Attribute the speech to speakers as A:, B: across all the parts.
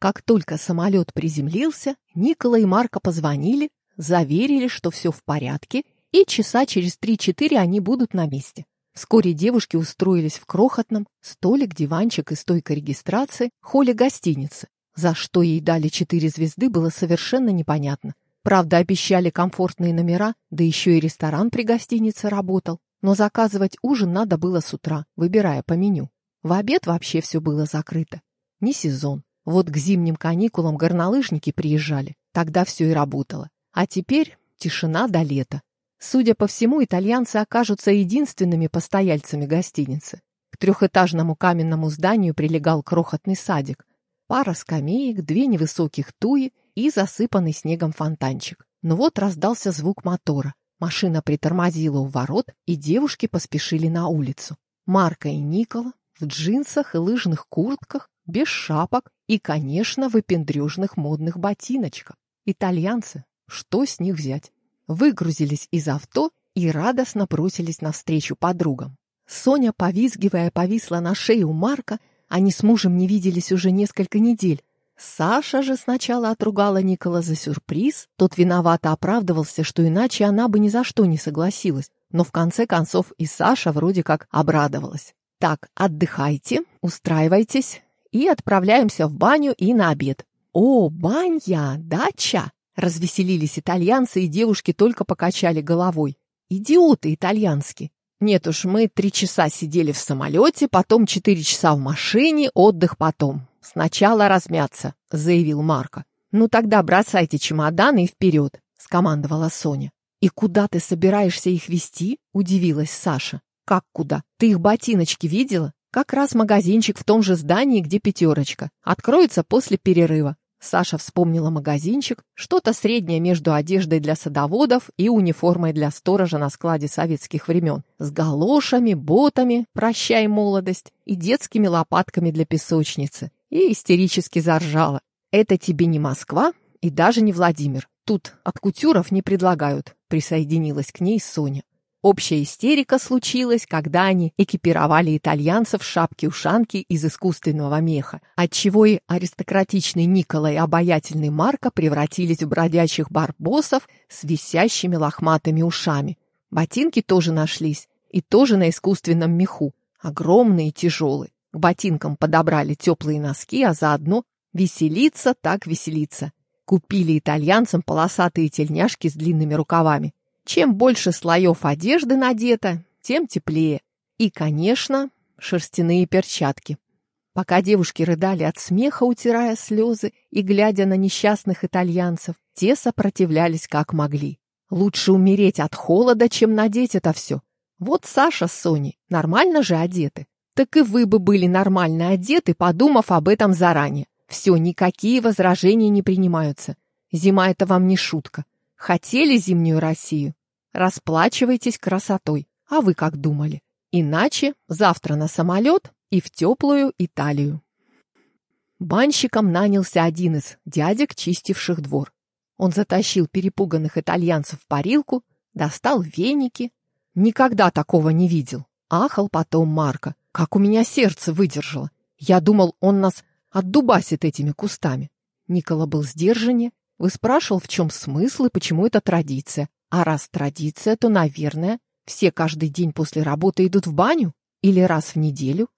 A: Как только самолет приземлился, Никола и Марко позвонили, заверили, что все в порядке, и часа через три-четыре они будут на месте. Вскоре девушки устроились в крохотном, столик, диванчик и стойка регистрации, холле гостиницы. За что ей дали четыре звезды, было совершенно непонятно. Правда, обещали комфортные номера, да еще и ресторан при гостинице работал. Но заказывать ужин надо было с утра, выбирая по меню. В обед вообще все было закрыто. Не сезон. Вот к зимним каникулам горнолыжники приезжали. Тогда все и работало. А теперь тишина до лета. Судя по всему, итальянцы окажутся единственными постояльцами гостиницы. К трехэтажному каменному зданию прилегал крохотный садик. Пара скамеек, две невысоких туи и засыпанный снегом фонтанчик. Но вот раздался звук мотора. Машина притормозила у ворот, и девушки поспешили на улицу. Марка и Никола в джинсах и лыжных куртках, без шапок и, конечно, выпендрежных модных ботиночках. Итальянцы, что с них взять? Выгрузились из авто и радостно бросились навстречу подругам. Соня, повизгивая, повисла на шее у Марка, они с мужем не виделись уже несколько недель. Саша же сначала отругала Никола за сюрприз, тот виновато оправдывался, что иначе она бы ни за что не согласилась, но в конце концов и Саша вроде как обрадовалась. Так, отдыхайте, устраивайтесь и отправляемся в баню и на обед. О, баня, дача! Развеселились итальянцы, и девушки только покачали головой. Идиоты итальянские. Нет уж, мы три часа сидели в самолете, потом четыре часа в машине, отдых потом. Сначала размяться, заявил Марко. Ну тогда бросайте чемоданы и вперед, скомандовала Соня. И куда ты собираешься их вести? удивилась Саша. Как куда? Ты их ботиночки видела? Как раз магазинчик в том же здании, где пятерочка. Откроется после перерыва. Саша вспомнила магазинчик, что-то среднее между одеждой для садоводов и униформой для сторожа на складе советских времен, с галошами, ботами «Прощай, молодость» и детскими лопатками для песочницы, и истерически заржала. «Это тебе не Москва и даже не Владимир. Тут от кутюров не предлагают», присоединилась к ней Соня. Общая истерика случилась, когда они экипировали итальянцев шапки-ушанки из искусственного меха, отчего и аристократичный Николай и обаятельный Марко превратились в бродячих барбосов с висящими лохматыми ушами. Ботинки тоже нашлись, и тоже на искусственном меху, огромные и тяжелые. К ботинкам подобрали теплые носки, а заодно веселиться так веселиться. Купили итальянцам полосатые тельняшки с длинными рукавами. Чем больше слоев одежды надето, тем теплее. И, конечно, шерстяные перчатки. Пока девушки рыдали от смеха, утирая слезы и глядя на несчастных итальянцев, те сопротивлялись как могли. Лучше умереть от холода, чем надеть это все. Вот Саша с Соней нормально же одеты. Так и вы бы были нормально одеты, подумав об этом заранее. Все, никакие возражения не принимаются. Зима — это вам не шутка. Хотели зимнюю Россию? Расплачивайтесь красотой. А вы как думали? Иначе завтра на самолет и в теплую Италию. Банщиком нанялся один из дядек, чистивших двор. Он затащил перепуганных итальянцев в парилку, достал веники. Никогда такого не видел. Ахал потом Марко. Как у меня сердце выдержало. Я думал, он нас отдубасит этими кустами. Никола был сдержаннее. Вы спрашивал, в чем смысл и почему это традиция. А раз традиция, то, наверное, все каждый день после работы идут в баню? Или раз в неделю?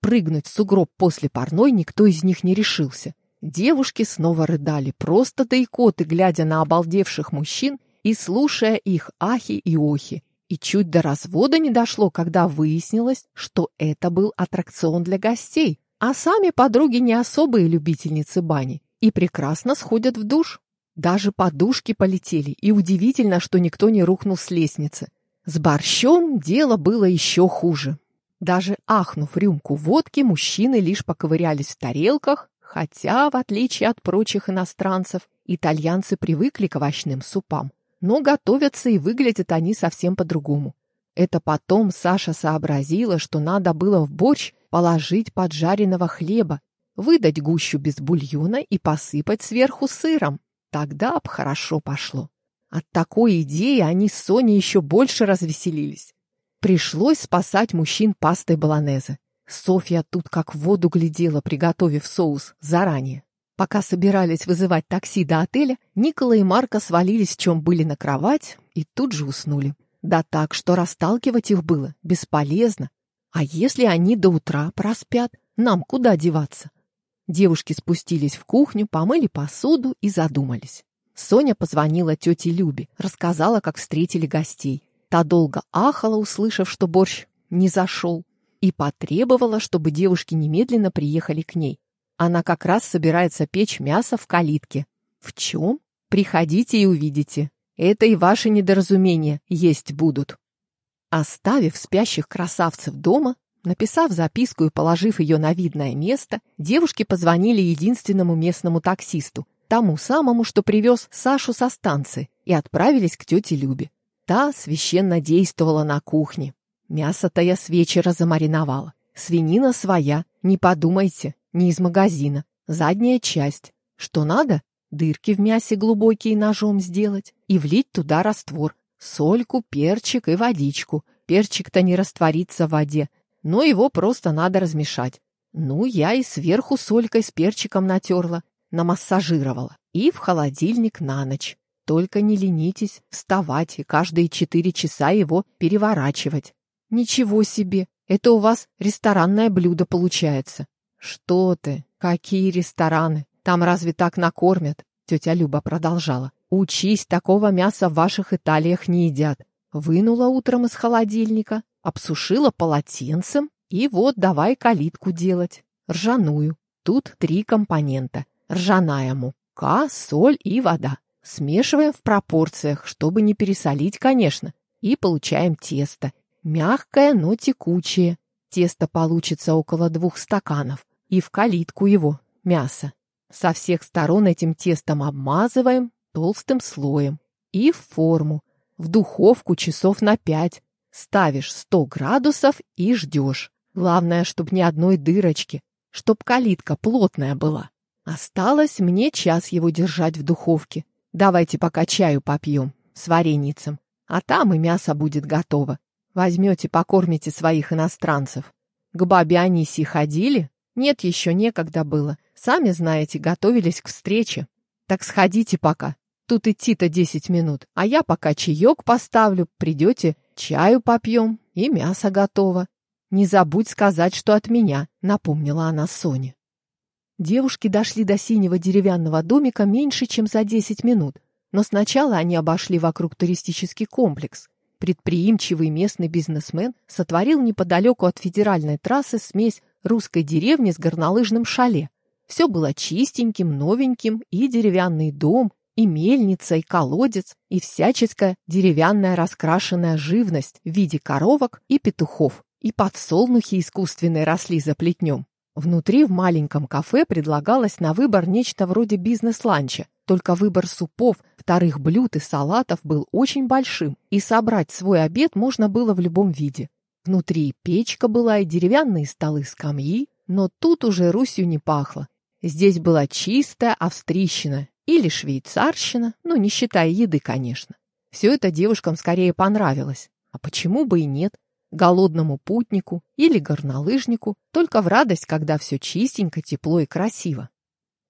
A: Прыгнуть в сугроб после парной никто из них не решился. Девушки снова рыдали, просто да икоты, глядя на обалдевших мужчин и слушая их ахи и охи. И чуть до развода не дошло, когда выяснилось, что это был аттракцион для гостей, а сами подруги не особые любительницы бани и прекрасно сходят в душ. Даже подушки полетели, и удивительно, что никто не рухнул с лестницы. С борщом дело было еще хуже. Даже ахнув рюмку водки, мужчины лишь поковырялись в тарелках, хотя, в отличие от прочих иностранцев, итальянцы привыкли к овощным супам. Но готовятся и выглядят они совсем по-другому. Это потом Саша сообразила, что надо было в борщ положить поджаренного хлеба, выдать гущу без бульона и посыпать сверху сыром. Тогда б хорошо пошло. От такой идеи они с Соней еще больше развеселились. Пришлось спасать мужчин пастой баланезе. Софья тут как в воду глядела, приготовив соус заранее. Пока собирались вызывать такси до отеля, Никола и Марка свалились, чем были на кровать, и тут же уснули. Да так, что расталкивать их было бесполезно. А если они до утра проспят, нам куда деваться? Девушки спустились в кухню, помыли посуду и задумались. Соня позвонила тете Любе, рассказала, как встретили гостей. Та долго ахала, услышав, что борщ не зашел, и потребовала, чтобы девушки немедленно приехали к ней. Она как раз собирается печь мясо в калитке. В чем? Приходите и увидите. Это и ваши недоразумения есть будут. Оставив спящих красавцев дома, написав записку и положив ее на видное место, девушки позвонили единственному местному таксисту, тому самому, что привез Сашу со станции, и отправились к тете Любе. Та священно действовала на кухне. Мясо-то я с вечера замариновала. Свинина своя, не подумайте, не из магазина. Задняя часть. Что надо? Дырки в мясе глубокие ножом сделать и влить туда раствор. Сольку, перчик и водичку. Перчик-то не растворится в воде, но его просто надо размешать. Ну, я и сверху солькой с перчиком натерла, намассажировала. И в холодильник на ночь. Только не ленитесь вставать и каждые четыре часа его переворачивать. Ничего себе, это у вас ресторанное блюдо получается. «Что ты? Какие рестораны? Там разве так накормят?» Тетя Люба продолжала. «Учись, такого мяса в ваших Италиях не едят. Вынула утром из холодильника, обсушила полотенцем и вот давай калитку делать. Ржаную. Тут три компонента. Ржаная мука, соль и вода. Смешиваем в пропорциях, чтобы не пересолить, конечно. И получаем тесто. Мягкое, но текучее. Тесто получится около двух стаканов и в калитку его, мясо. Со всех сторон этим тестом обмазываем толстым слоем. И в форму, в духовку часов на пять. Ставишь 100 градусов и ждешь. Главное, чтоб ни одной дырочки, чтоб калитка плотная была. Осталось мне час его держать в духовке. Давайте пока чаю попьем с вареницем, а там и мясо будет готово. Возьмете, покормите своих иностранцев. К бабе Анисии ходили? Нет, еще некогда было. Сами знаете, готовились к встрече. Так сходите пока. Тут идти-то десять минут. А я пока чаек поставлю, придете, чаю попьем, и мясо готово. Не забудь сказать, что от меня, напомнила она Соне. Девушки дошли до синего деревянного домика меньше, чем за десять минут. Но сначала они обошли вокруг туристический комплекс. Предприимчивый местный бизнесмен сотворил неподалеку от федеральной трассы смесь русской деревни с горнолыжным шале. Все было чистеньким, новеньким, и деревянный дом, и мельница, и колодец, и всяческая деревянная раскрашенная живность в виде коровок и петухов, и подсолнухи искусственные росли за плетнем. Внутри в маленьком кафе предлагалось на выбор нечто вроде бизнес-ланча, только выбор супов, вторых блюд и салатов был очень большим, и собрать свой обед можно было в любом виде. Внутри печка была и деревянные столы-скамьи, но тут уже Русью не пахло. Здесь была чистая австрийщина или швейцарщина, ну, не считая еды, конечно. Все это девушкам скорее понравилось. А почему бы и нет? Голодному путнику или горнолыжнику, только в радость, когда все чистенько, тепло и красиво.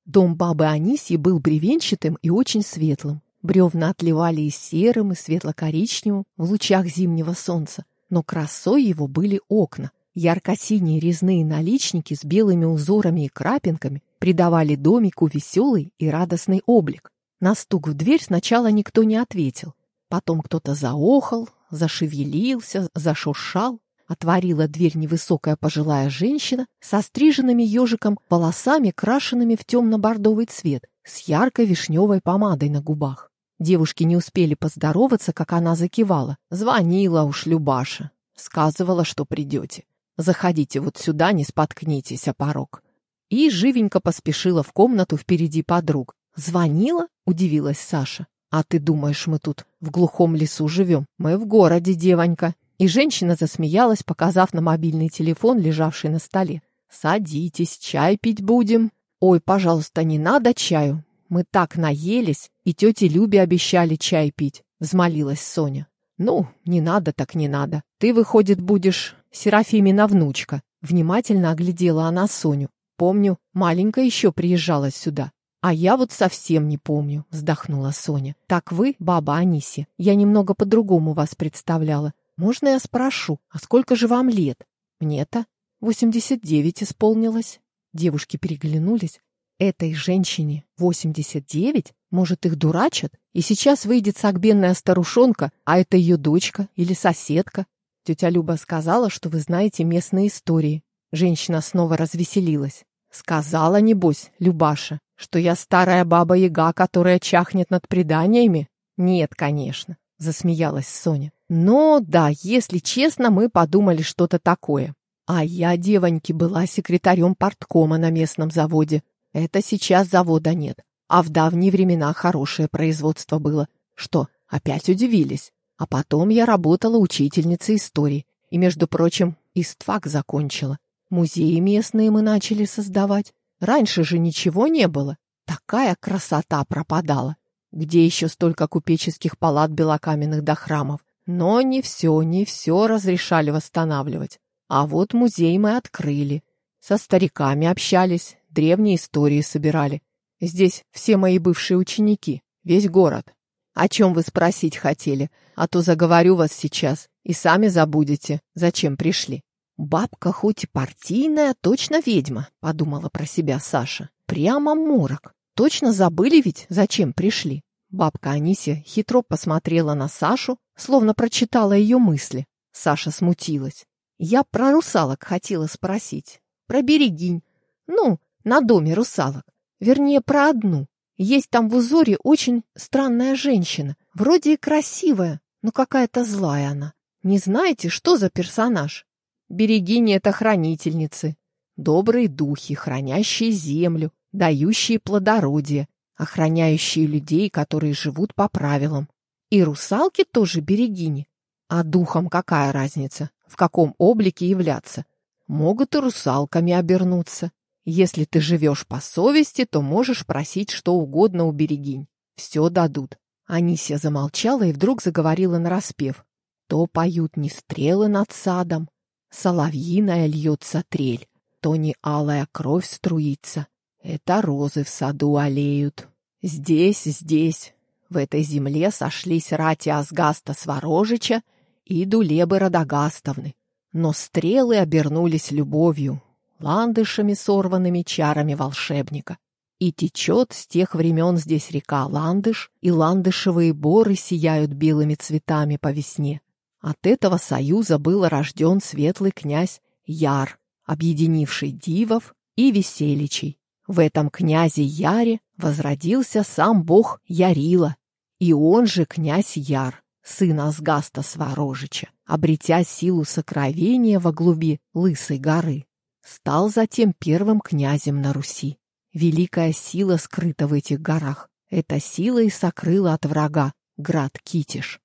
A: Дом бабы Анисьи был бревенчатым и очень светлым. Бревна отливали и серым, и светло-коричневым в лучах зимнего солнца но красой его были окна. Ярко-синие резные наличники с белыми узорами и крапинками придавали домику веселый и радостный облик. На стук в дверь сначала никто не ответил. Потом кто-то заохал, зашевелился, зашуршал. Отворила дверь невысокая пожилая женщина со стриженными ежиком волосами, крашенными в темно-бордовый цвет, с яркой вишневой помадой на губах. Девушки не успели поздороваться, как она закивала. Звонила уж Любаша. Сказывала, что придете. Заходите вот сюда, не споткнитесь о порог. И живенько поспешила в комнату впереди подруг. «Звонила?» — удивилась Саша. «А ты думаешь, мы тут в глухом лесу живем? Мы в городе, девонька». И женщина засмеялась, показав на мобильный телефон, лежавший на столе. «Садитесь, чай пить будем». «Ой, пожалуйста, не надо чаю. Мы так наелись, и тете Любе обещали чай пить, взмолилась Соня. Ну, не надо так не надо. Ты, выходит, будешь Серафимина внучка. Внимательно оглядела она Соню. Помню, маленькая еще приезжала сюда. А я вот совсем не помню, вздохнула Соня. Так вы, баба Аниси, я немного по-другому вас представляла. Можно я спрошу, а сколько же вам лет? Мне-то восемьдесят девять исполнилось. Девушки переглянулись. Этой женщине восемьдесят девять? Может, их дурачат? И сейчас выйдет сагбенная старушонка, а это ее дочка или соседка. Тетя Люба сказала, что вы знаете местные истории. Женщина снова развеселилась. Сказала, небось, Любаша, что я старая баба-яга, которая чахнет над преданиями? Нет, конечно, засмеялась Соня. Но да, если честно, мы подумали что-то такое. А я, девоньки, была секретарем порткома на местном заводе. Это сейчас завода нет. А в давние времена хорошее производство было. Что, опять удивились? А потом я работала учительницей истории. И, между прочим, истфак закончила. Музеи местные мы начали создавать. Раньше же ничего не было. Такая красота пропадала. Где еще столько купеческих палат белокаменных до храмов? Но не все, не все разрешали восстанавливать. А вот музей мы открыли. Со стариками общались, древние истории собирали. Здесь все мои бывшие ученики, весь город. О чем вы спросить хотели? А то заговорю вас сейчас, и сами забудете, зачем пришли. Бабка хоть и партийная, точно ведьма, подумала про себя Саша. Прямо морок. Точно забыли ведь, зачем пришли. Бабка Анисия хитро посмотрела на Сашу, словно прочитала ее мысли. Саша смутилась. Я про русалок хотела спросить. Про берегинь. Ну, на доме русалок. Вернее, про одну. Есть там в узоре очень странная женщина. Вроде и красивая, но какая-то злая она. Не знаете, что за персонаж? Берегини — это хранительницы. Добрые духи, хранящие землю, дающие плодородие, охраняющие людей, которые живут по правилам. И русалки тоже берегини. А духом какая разница? в каком облике являться. Могут и русалками обернуться. Если ты живешь по совести, то можешь просить что угодно у берегинь. Все дадут. Анисия замолчала и вдруг заговорила нараспев. То поют не стрелы над садом, соловьиная льется трель, то не алая кровь струится. Это розы в саду олеют. Здесь, здесь, в этой земле сошлись рати Асгаста Сворожича и Дулебы Радагастовны. Но стрелы обернулись любовью, ландышами, сорванными чарами волшебника. И течет с тех времен здесь река Ландыш, и ландышевые боры сияют белыми цветами по весне. От этого союза был рожден светлый князь Яр, объединивший дивов и веселичей. В этом князе Яре возродился сам бог Ярила, и он же князь Яр сын Асгаста Сварожича, обретя силу сокровения во глуби Лысой горы, стал затем первым князем на Руси. Великая сила скрыта в этих горах. Эта сила и сокрыла от врага град Китиш.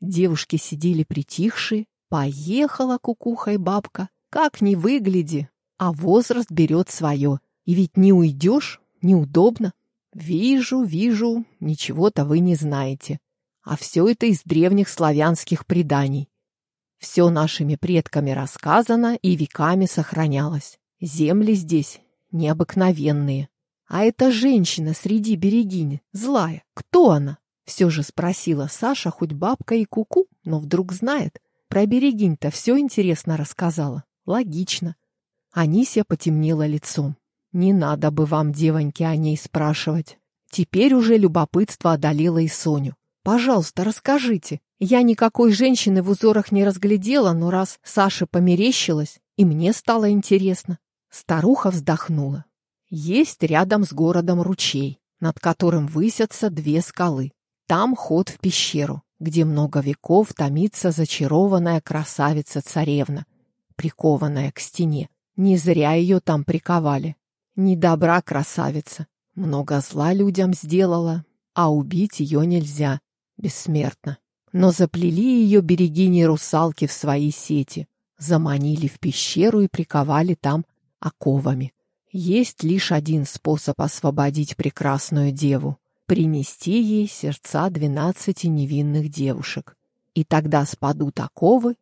A: Девушки сидели притихшие, поехала кукухой бабка, как ни выгляди, а возраст берет свое. И ведь не уйдешь, неудобно. Вижу, вижу, ничего-то вы не знаете. А все это из древних славянских преданий. Все нашими предками рассказано и веками сохранялось. Земли здесь необыкновенные. А эта женщина среди берегини, злая, кто она? Все же спросила Саша, хоть бабка и куку, -ку, но вдруг знает. Про берегинь-то все интересно рассказала. Логично. Анисия потемнела лицом. Не надо бы вам, девоньки, о ней спрашивать. Теперь уже любопытство одолело и Соню. Пожалуйста, расскажите. Я никакой женщины в узорах не разглядела, но раз Саша померещилась, и мне стало интересно. Старуха вздохнула. Есть рядом с городом ручей, над которым высятся две скалы. Там ход в пещеру, где много веков томится зачарованная красавица-царевна, прикованная к стене. Не зря ее там приковали. Не добра красавица. Много зла людям сделала, а убить ее нельзя бессмертна. Но заплели ее берегини-русалки в свои сети, заманили в пещеру и приковали там оковами. Есть лишь один способ освободить прекрасную деву — принести ей сердца двенадцати невинных девушек. И тогда спадут оковы,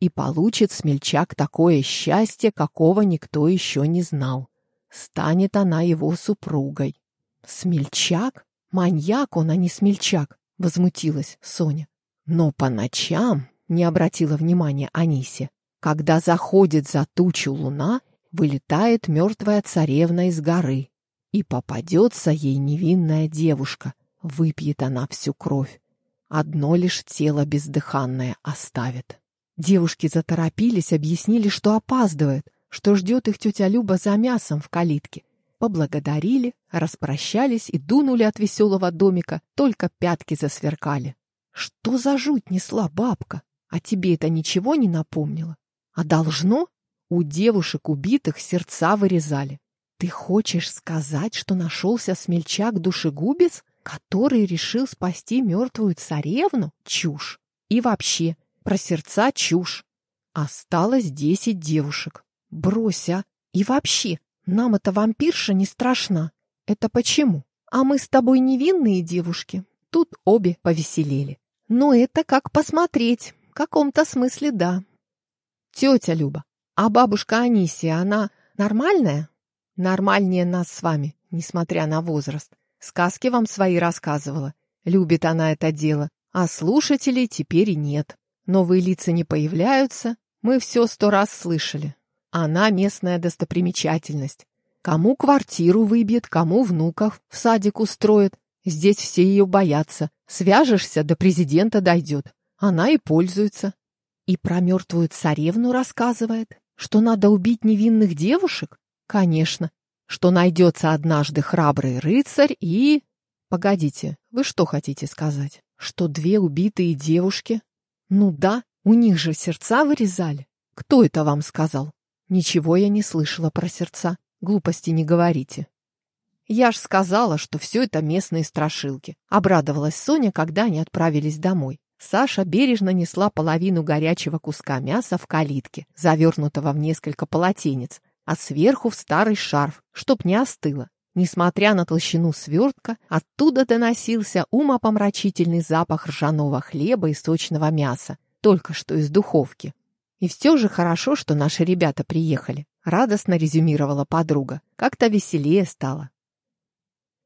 A: и получит смельчак такое счастье, какого никто еще не знал. Станет она его супругой. Смельчак? Маньяк он, а не смельчак, возмутилась Соня. Но по ночам, не обратила внимания Анисия, когда заходит за тучу луна, вылетает мертвая царевна из горы, и попадется ей невинная девушка. Выпьет она всю кровь. Одно лишь тело бездыханное оставит. Девушки заторопились, объяснили, что опаздывают, что ждет их тетя Люба за мясом в калитке. Поблагодарили, распрощались и дунули от веселого домика, только пятки засверкали. Что за жуть несла бабка? А тебе это ничего не напомнило? А должно? У девушек убитых сердца вырезали. Ты хочешь сказать, что нашелся смельчак-душегубец, который решил спасти мертвую царевну? Чушь. И вообще, про сердца чушь. Осталось десять девушек. Брось, а! И вообще, нам эта вампирша не страшна. Это почему? А мы с тобой невинные девушки. Тут обе повеселели. Но это как посмотреть. В каком-то смысле да. Тетя Люба, а бабушка Анисия, она нормальная? Нормальнее нас с вами, несмотря на возраст. Сказки вам свои рассказывала. Любит она это дело. А слушателей теперь и нет. Новые лица не появляются. Мы все сто раз слышали. Она местная достопримечательность. Кому квартиру выбьет, кому внуков в садик устроит. Здесь все ее боятся. Свяжешься, до президента дойдет. Она и пользуется. И про мертвую царевну рассказывает, что надо убить невинных девушек? Конечно. Что найдется однажды храбрый рыцарь и... Погодите, вы что хотите сказать? Что две убитые девушки? Ну да, у них же сердца вырезали. Кто это вам сказал? Ничего я не слышала про сердца. Глупости не говорите. Я ж сказала, что все это местные страшилки. Обрадовалась Соня, когда они отправились домой. Саша бережно несла половину горячего куска мяса в калитке, завернутого в несколько полотенец, а сверху в старый шарф, чтоб не остыло. Несмотря на толщину свертка, оттуда доносился умопомрачительный запах ржаного хлеба и сочного мяса, только что из духовки. И все же хорошо, что наши ребята приехали, радостно резюмировала подруга. Как-то веселее стало.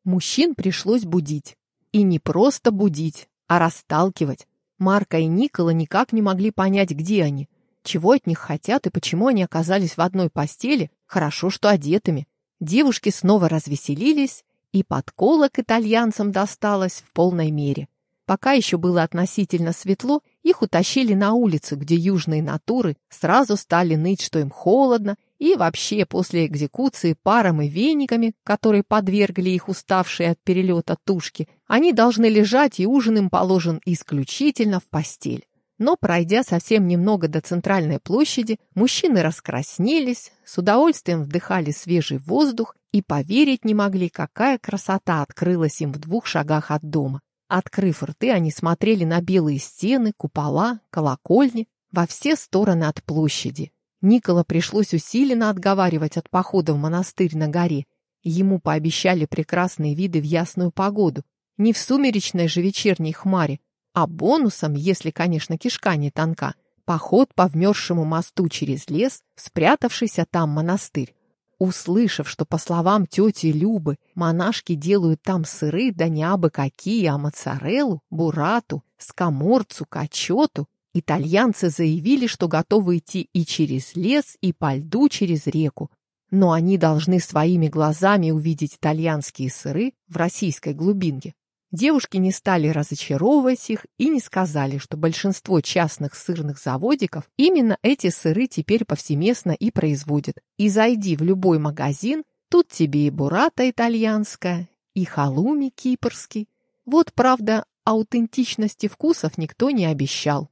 A: Мужчин пришлось будить. И не просто будить, а расталкивать. Марка и Никола никак не могли понять, где они, чего от них хотят и почему они оказались в одной постели, хорошо, что одетыми. Девушки снова развеселились, и подколок итальянцам досталось в полной мере. Пока еще было относительно светло, их утащили на улицу, где южные натуры сразу стали ныть, что им холодно, и вообще после экзекуции паром и вениками, которые подвергли их уставшие от перелета тушки, они должны лежать, и ужин им положен исключительно в постель. Но, пройдя совсем немного до центральной площади, мужчины раскраснелись, с удовольствием вдыхали свежий воздух и поверить не могли, какая красота открылась им в двух шагах от дома. Открыв рты, они смотрели на белые стены, купола, колокольни во все стороны от площади. Никола пришлось усиленно отговаривать от похода в монастырь на горе. Ему пообещали прекрасные виды в ясную погоду. Не в сумеречной же вечерней хмаре, а бонусом, если, конечно, кишка не тонка, поход по вмерзшему мосту через лес, спрятавшийся там монастырь. Услышав, что, по словам тети Любы, монашки делают там сыры, да не абы какие, а моцареллу, бурату, скаморцу, качету, итальянцы заявили, что готовы идти и через лес, и по льду через реку. Но они должны своими глазами увидеть итальянские сыры в российской глубинке. Девушки не стали разочаровывать их и не сказали, что большинство частных сырных заводиков именно эти сыры теперь повсеместно и производят. И зайди в любой магазин, тут тебе и бурата итальянская, и халуми кипрский. Вот, правда, аутентичности вкусов никто не обещал.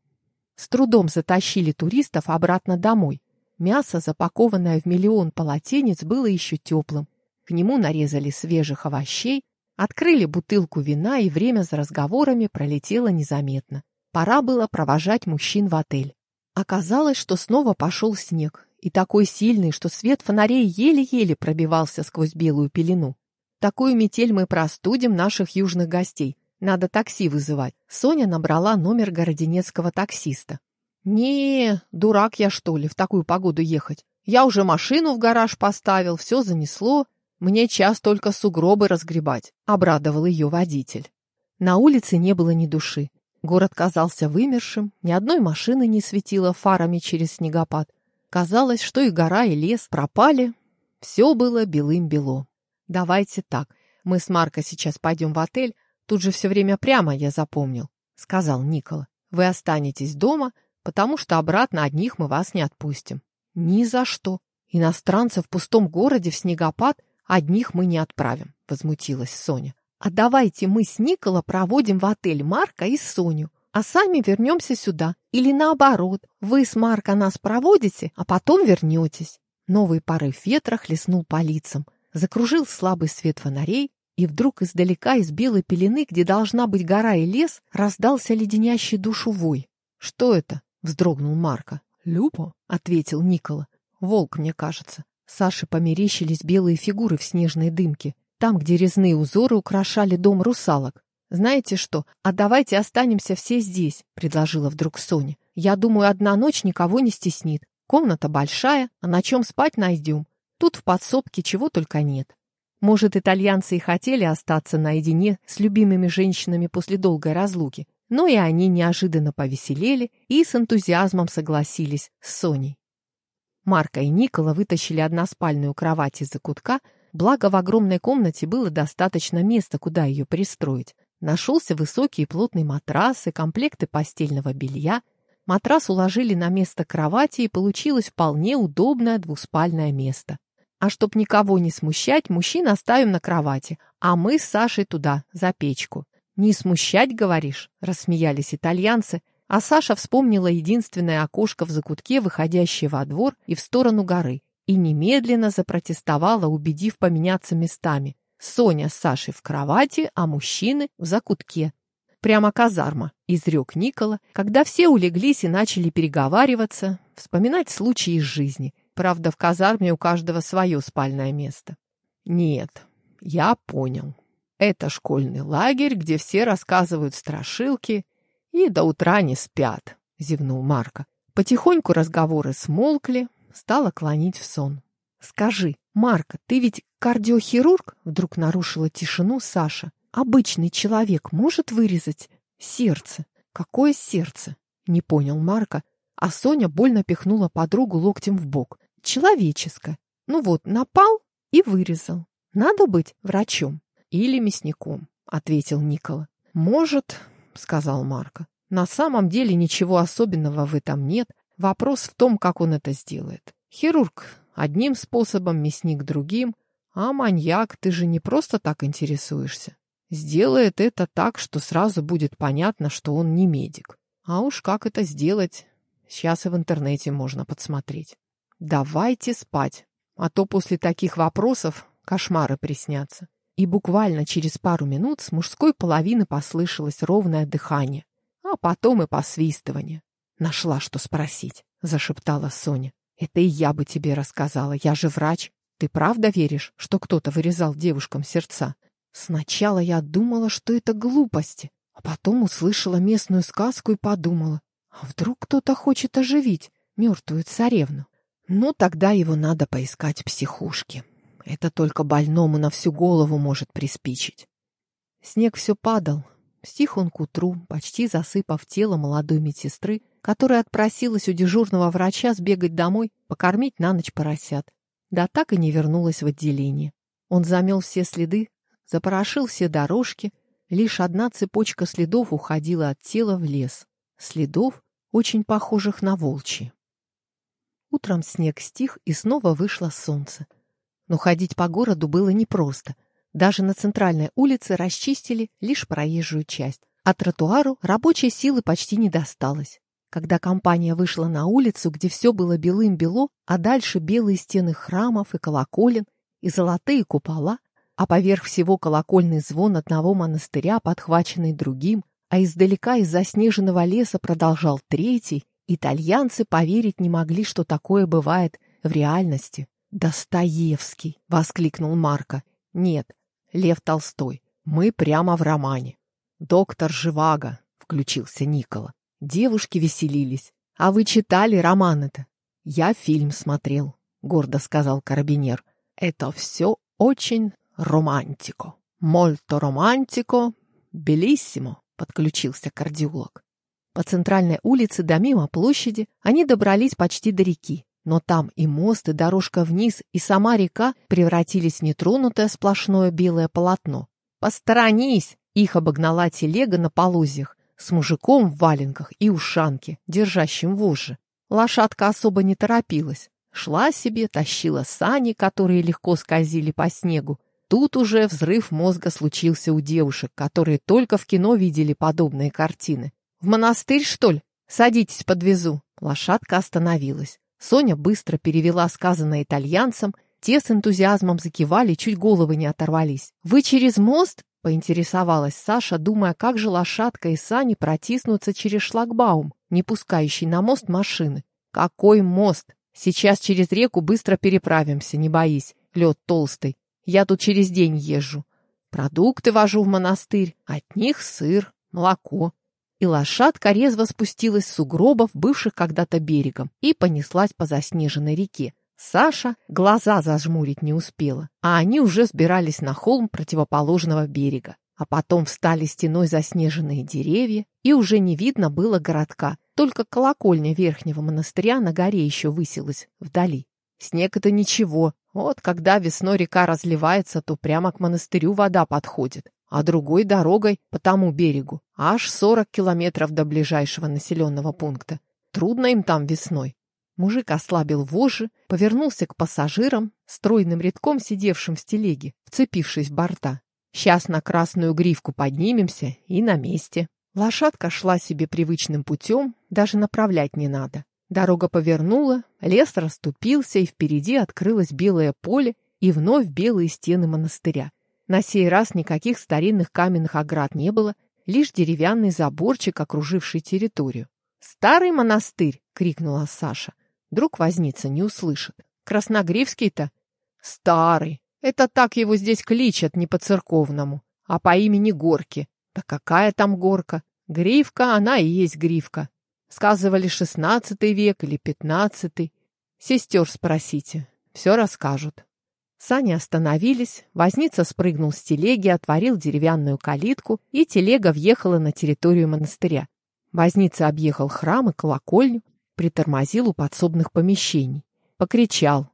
A: С трудом затащили туристов обратно домой. Мясо, запакованное в миллион полотенец, было еще теплым. К нему нарезали свежих овощей, Открыли бутылку вина, и время за разговорами пролетело незаметно. Пора было провожать мужчин в отель. Оказалось, что снова пошел снег, и такой сильный, что свет фонарей еле-еле пробивался сквозь белую пелену. Такую метель мы простудим наших южных гостей. Надо такси вызывать. Соня набрала номер городенецкого таксиста. не дурак я, что ли, в такую погоду ехать? Я уже машину в гараж поставил, все занесло. Мне час только сугробы разгребать», — обрадовал ее водитель. На улице не было ни души. Город казался вымершим, ни одной машины не светило фарами через снегопад. Казалось, что и гора, и лес пропали. Все было белым-бело. «Давайте так, мы с Марко сейчас пойдем в отель, тут же все время прямо, я запомнил», — сказал Никола. «Вы останетесь дома, потому что обратно одних мы вас не отпустим». «Ни за что. Иностранцев в пустом городе в снегопад одних мы не отправим», — возмутилась Соня. «А давайте мы с Никола проводим в отель Марка и Соню, а сами вернемся сюда. Или наоборот, вы с Марко нас проводите, а потом вернетесь». Новый порыв ветра хлестнул по лицам. Закружил слабый свет фонарей, и вдруг издалека из белой пелены, где должна быть гора и лес, раздался леденящий душу вой. «Что это?» — вздрогнул Марко. «Люпо?» — ответил Никола. «Волк, мне кажется». Саше померещились белые фигуры в снежной дымке, там, где резные узоры украшали дом русалок. «Знаете что, а давайте останемся все здесь», — предложила вдруг Соня. «Я думаю, одна ночь никого не стеснит. Комната большая, а на чем спать найдем. Тут в подсобке чего только нет. Может, итальянцы и хотели остаться наедине с любимыми женщинами после долгой разлуки, но и они неожиданно повеселели и с энтузиазмом согласились с Соней. Марка и Никола вытащили односпальную кровать из-за кутка, благо в огромной комнате было достаточно места, куда ее пристроить. Нашелся высокий и плотный матрас и комплекты постельного белья, Матрас уложили на место кровати, и получилось вполне удобное двуспальное место. А чтоб никого не смущать, мужчин оставим на кровати, а мы с Сашей туда, за печку. «Не смущать, говоришь?» — рассмеялись итальянцы, а Саша вспомнила единственное окошко в закутке, выходящее во двор и в сторону горы, и немедленно запротестовала, убедив поменяться местами. Соня с Сашей в кровати, а мужчины в закутке. Прямо казарма, изрек Никола, когда все улеглись и начали переговариваться, вспоминать случаи из жизни. Правда, в казарме у каждого свое спальное место. Нет, я понял. Это школьный лагерь, где все рассказывают страшилки и до утра не спят, зевнул Марко. Потихоньку разговоры смолкли, стало клонить в сон. Скажи, Марко, ты ведь кардиохирург? Вдруг нарушила тишину Саша. Обычный человек может вырезать сердце? Какое сердце? Не понял Марко, а Соня больно пихнула подругу локтем в бок. Человеческое. Ну вот, напал и вырезал. Надо быть врачом или мясником, ответил Никола. Может, сказал Марко. На самом деле ничего особенного в этом нет. Вопрос в том, как он это сделает. Хирург одним способом, мясник другим, а маньяк ты же не просто так интересуешься. Сделает это так, что сразу будет понятно, что он не медик. А уж как это сделать, сейчас и в интернете можно подсмотреть. Давайте спать, а то после таких вопросов кошмары приснятся. И буквально через пару минут с мужской половины послышалось ровное дыхание, а потом и посвистывание. «Нашла, что спросить», — зашептала Соня. «Это и я бы тебе рассказала, я же врач. Ты правда веришь, что кто-то вырезал девушкам сердца? Сначала я думала, что это глупости, а потом услышала местную сказку и подумала, а вдруг кто-то хочет оживить мертвую царевну? Ну, тогда его надо поискать в психушке. Это только больному на всю голову может приспичить. Снег все падал. Стих он к утру, почти засыпав тело молодой медсестры, которая отпросилась у дежурного врача сбегать домой, покормить на ночь поросят. Да так и не вернулась в отделение. Он замел все следы, запорошил все дорожки, лишь одна цепочка следов уходила от тела в лес. Следов, очень похожих на волчьи. Утром снег стих, и снова вышло солнце. Но ходить по городу было непросто. Даже на центральной улице расчистили лишь проезжую часть, а тротуару рабочей силы почти не досталось. Когда компания вышла на улицу, где все было белым-бело, а дальше белые стены храмов и колоколен, и золотые купола, а поверх всего колокольный звон одного монастыря, подхваченный другим, а издалека из заснеженного леса продолжал третий, Итальянцы поверить не могли, что такое бывает в реальности. «Достоевский!» — воскликнул Марко. «Нет, Лев Толстой. Мы прямо в романе». «Доктор Живаго!» — включился Никола. Девушки веселились. «А вы читали роман это?» «Я фильм смотрел», — гордо сказал карабинер. «Это все очень романтико. Мольто романтико, белиссимо, подключился кардиолог. По центральной улице до мимо площади они добрались почти до реки. Но там и мост, и дорожка вниз, и сама река превратились в нетронутое сплошное белое полотно. «Посторонись!» Их обогнала телега на полозьях с мужиком в валенках и ушанке, держащим вожжи. Лошадка особо не торопилась. Шла себе, тащила сани, которые легко скользили по снегу. Тут уже взрыв мозга случился у девушек, которые только в кино видели подобные картины. «В монастырь, что ли? Садитесь, подвезу». Лошадка остановилась. Соня быстро перевела сказанное итальянцам, те с энтузиазмом закивали, чуть головы не оторвались. «Вы через мост?» — поинтересовалась Саша, думая, как же лошадка и сани протиснутся через шлагбаум, не пускающий на мост машины. «Какой мост? Сейчас через реку быстро переправимся, не боись, лед толстый. Я тут через день езжу. Продукты вожу в монастырь, от них сыр, молоко и лошадка резво спустилась с сугробов, бывших когда-то берегом, и понеслась по заснеженной реке. Саша глаза зажмурить не успела, а они уже сбирались на холм противоположного берега. А потом встали стеной заснеженные деревья, и уже не видно было городка, только колокольня верхнего монастыря на горе еще высилась вдали. Снег — это ничего. Вот когда весной река разливается, то прямо к монастырю вода подходит а другой дорогой по тому берегу. Аж 40 километров до ближайшего населенного пункта. Трудно им там весной. Мужик ослабил вожжи, повернулся к пассажирам, стройным рядком сидевшим в телеге, вцепившись в борта. Сейчас на красную гривку поднимемся и на месте. Лошадка шла себе привычным путем, даже направлять не надо. Дорога повернула, лес расступился, и впереди открылось белое поле и вновь белые стены монастыря. На сей раз никаких старинных каменных оград не было, лишь деревянный заборчик, окруживший территорию. «Старый монастырь!» — крикнула Саша. Друг возница не услышит. «Красногривский-то?» «Старый! Это так его здесь кличат, не по-церковному, а по имени Горки. Да какая там горка? Гривка, она и есть гривка. Сказывали, шестнадцатый век или пятнадцатый. Сестер спросите, все расскажут». Сани остановились, возница спрыгнул с телеги, отворил деревянную калитку, и телега въехала на территорию монастыря. Возница объехал храм и колокольню, притормозил у подсобных помещений. Покричал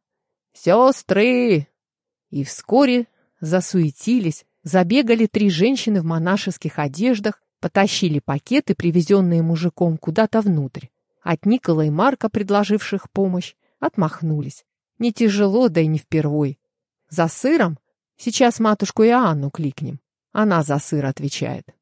A: «Сестры!» И вскоре засуетились, забегали три женщины в монашеских одеждах, потащили пакеты, привезенные мужиком, куда-то внутрь. От Никола и Марка, предложивших помощь, отмахнулись. Не тяжело, да и не впервой. За сыром? Сейчас матушку Иоанну кликнем. Она за сыр отвечает.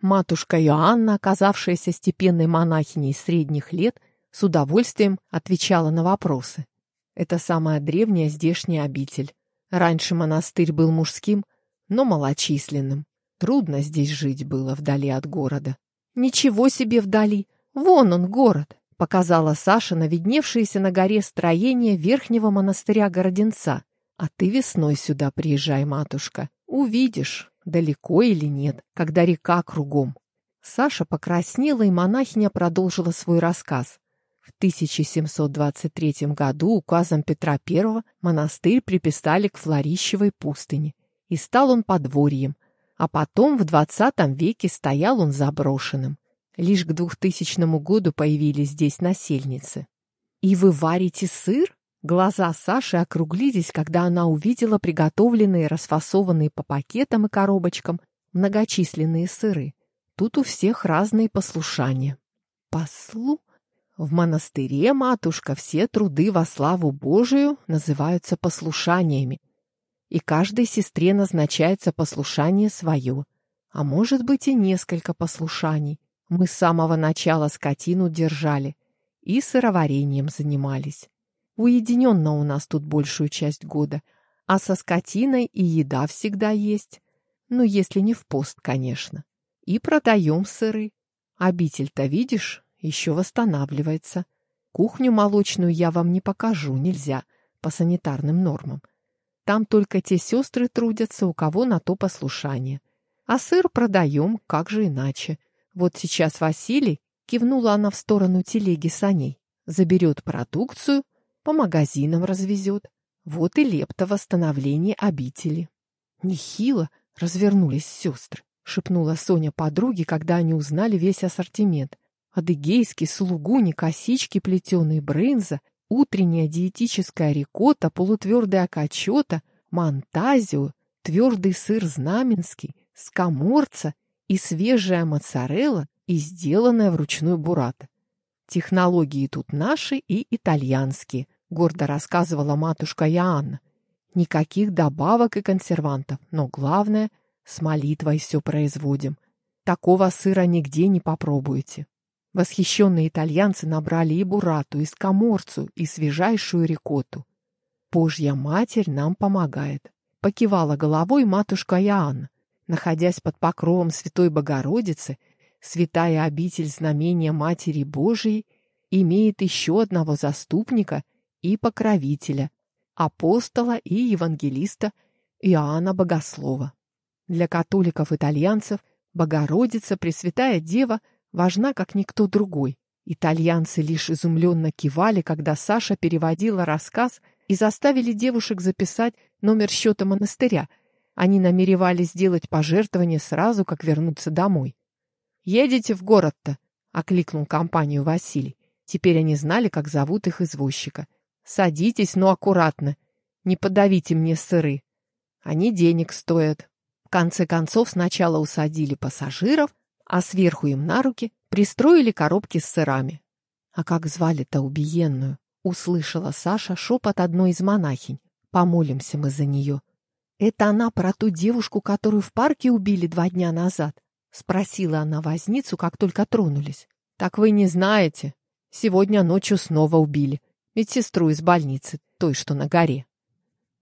A: Матушка Иоанна, оказавшаяся степенной монахиней средних лет, с удовольствием отвечала на вопросы. Это самая древняя здешняя обитель. Раньше монастырь был мужским, но малочисленным. Трудно здесь жить было вдали от города. Ничего себе вдали! Вон он, город! Показала Саша на видневшееся на горе строение верхнего монастыря Городенца — а ты весной сюда приезжай, матушка. Увидишь, далеко или нет, когда река кругом. Саша покраснела, и монахиня продолжила свой рассказ. В 1723 году указом Петра I монастырь приписали к Флорищевой пустыне, и стал он подворьем, а потом в XX веке стоял он заброшенным. Лишь к 2000 году появились здесь насельницы. «И вы варите сыр?» Глаза Саши округлились, когда она увидела приготовленные, расфасованные по пакетам и коробочкам многочисленные сыры. Тут у всех разные послушания. Послу? В монастыре, матушка, все труды во славу Божию называются послушаниями. И каждой сестре назначается послушание свое. А может быть и несколько послушаний. Мы с самого начала скотину держали и сыроварением занимались. Уединенно у нас тут большую часть года, а со скотиной и еда всегда есть. Ну, если не в пост, конечно. И продаем сыры. Обитель-то, видишь, еще восстанавливается. Кухню молочную я вам не покажу, нельзя, по санитарным нормам. Там только те сестры трудятся, у кого на то послушание. А сыр продаем, как же иначе. Вот сейчас Василий, кивнула она в сторону телеги саней, заберет продукцию, по магазинам развезет. Вот и лепта восстановления обители. Нехило развернулись сестры, шепнула Соня подруге, когда они узнали весь ассортимент. Адыгейский сулугуни, косички плетеные, брынза, утренняя диетическая рикотта, полутвердая качета, монтазио, твердый сыр знаменский, скаморца и свежая моцарелла, и сделанная вручную бурата. Технологии тут наши и итальянские, гордо рассказывала матушка Иоанна. Никаких добавок и консервантов, но главное, с молитвой все производим. Такого сыра нигде не попробуете. Восхищенные итальянцы набрали и бурату, и скаморцу, и свежайшую рикотту. Божья Матерь нам помогает. Покивала головой матушка Иоанна. Находясь под покровом Святой Богородицы, святая обитель знамения Матери Божией имеет еще одного заступника и покровителя, апостола и евангелиста Иоанна Богослова. Для католиков-итальянцев Богородица, Пресвятая Дева, важна как никто другой. Итальянцы лишь изумленно кивали, когда Саша переводила рассказ и заставили девушек записать номер счета монастыря. Они намеревались сделать пожертвование сразу, как вернуться домой. «Едете в город-то?» — окликнул компанию Василий. Теперь они знали, как зовут их извозчика. «Садитесь, но аккуратно. Не подавите мне сыры. Они денег стоят». В конце концов сначала усадили пассажиров, а сверху им на руки пристроили коробки с сырами. «А как звали-то убиенную?» — услышала Саша шепот одной из монахинь. «Помолимся мы за нее». «Это она про ту девушку, которую в парке убили два дня назад?» Спросила она возницу, как только тронулись. Так вы не знаете. Сегодня ночью снова убили. Медсестру из больницы, той, что на горе.